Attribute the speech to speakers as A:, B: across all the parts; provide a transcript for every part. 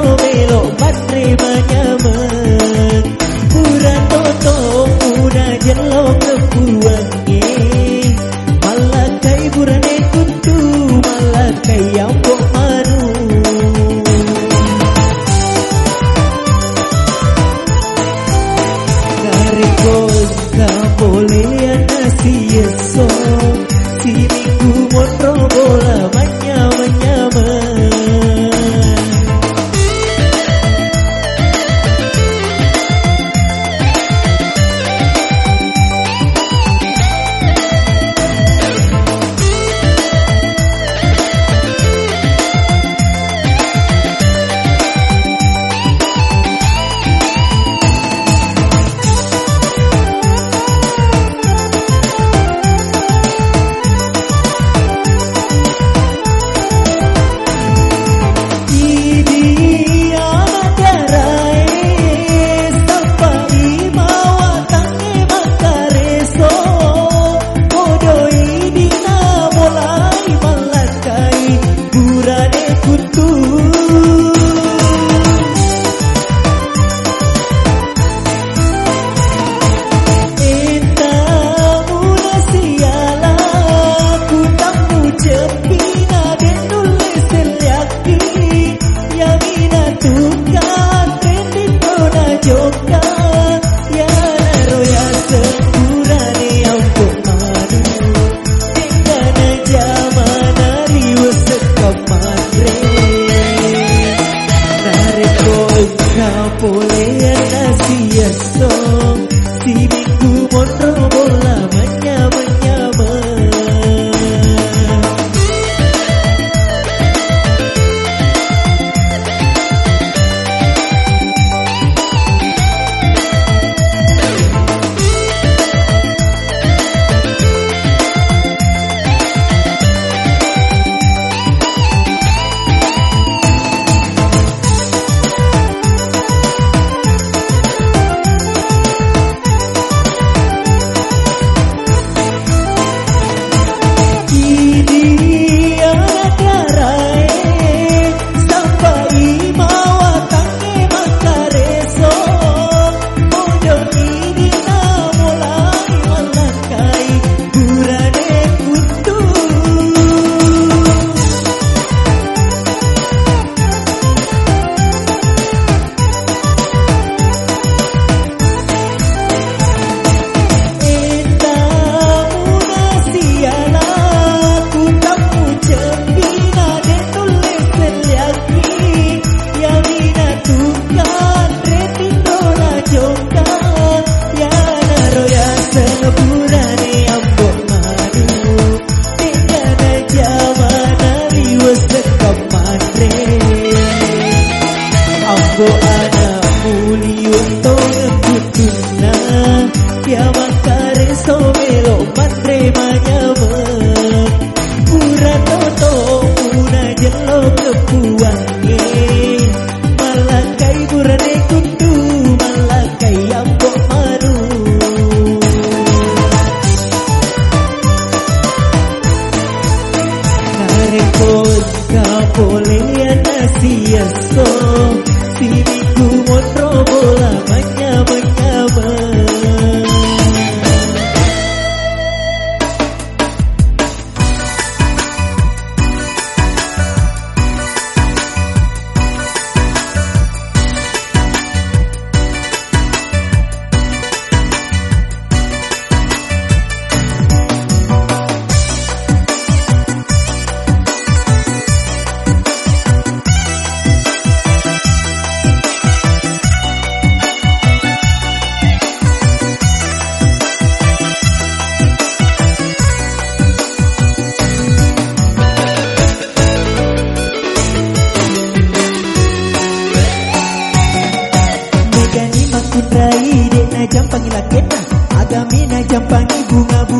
A: Milo-milo, matrimonnya 就 Yang paling bunga-bunga.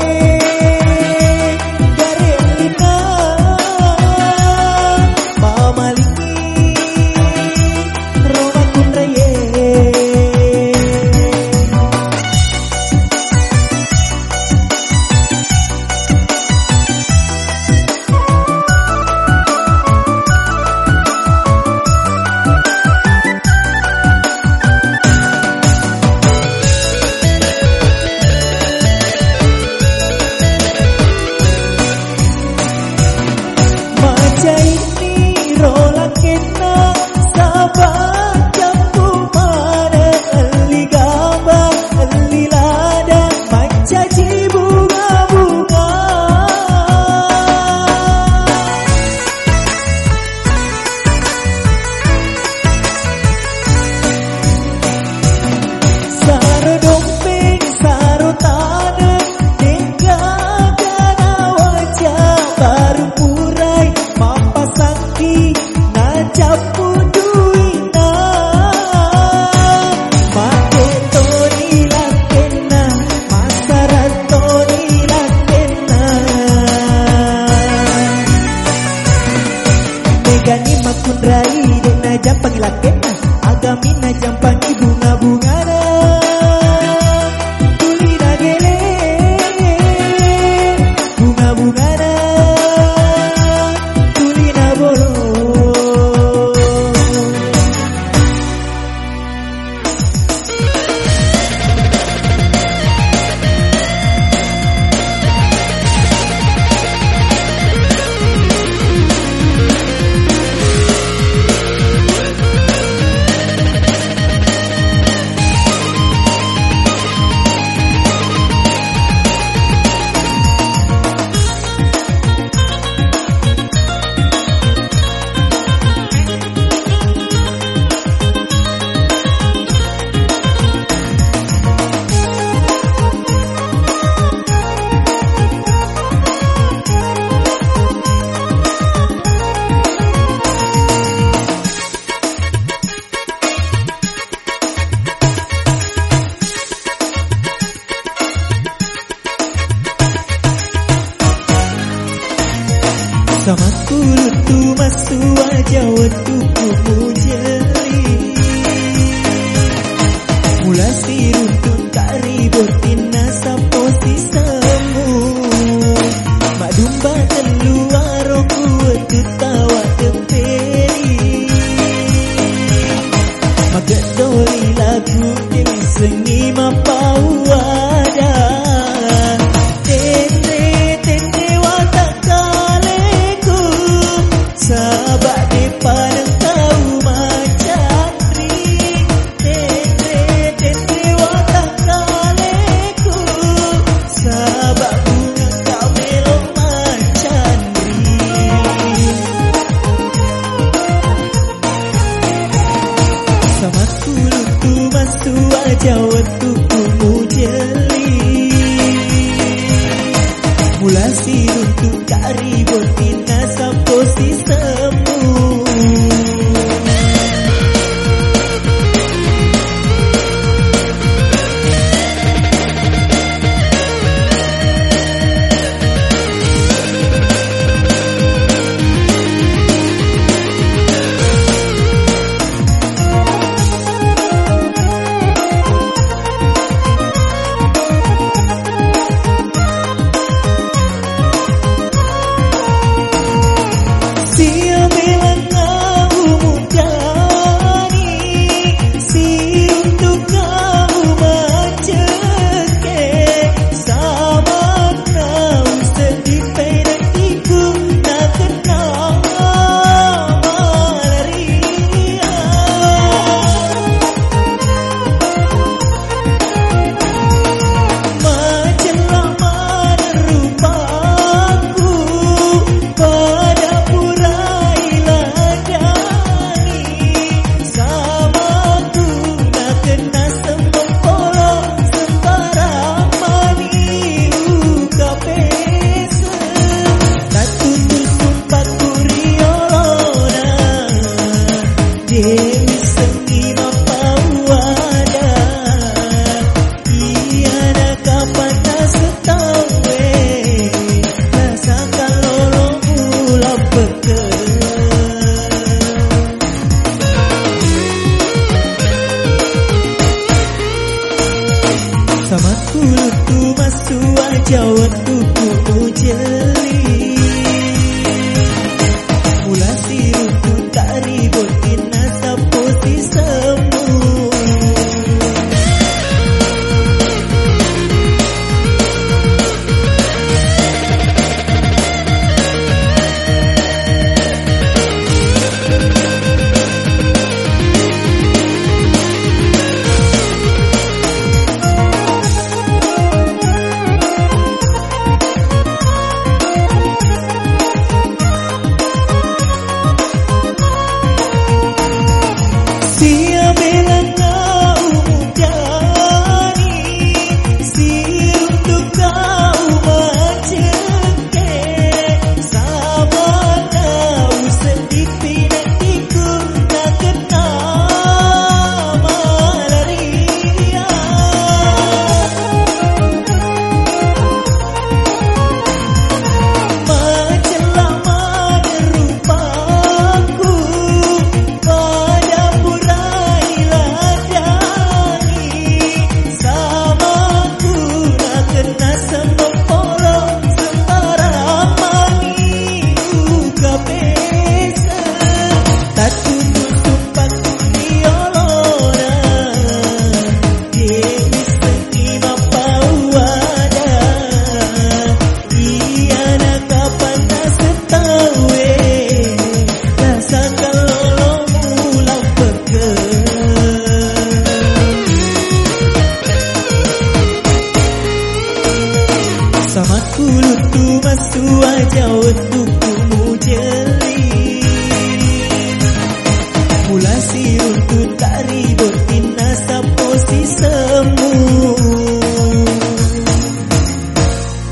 A: Mula sirutun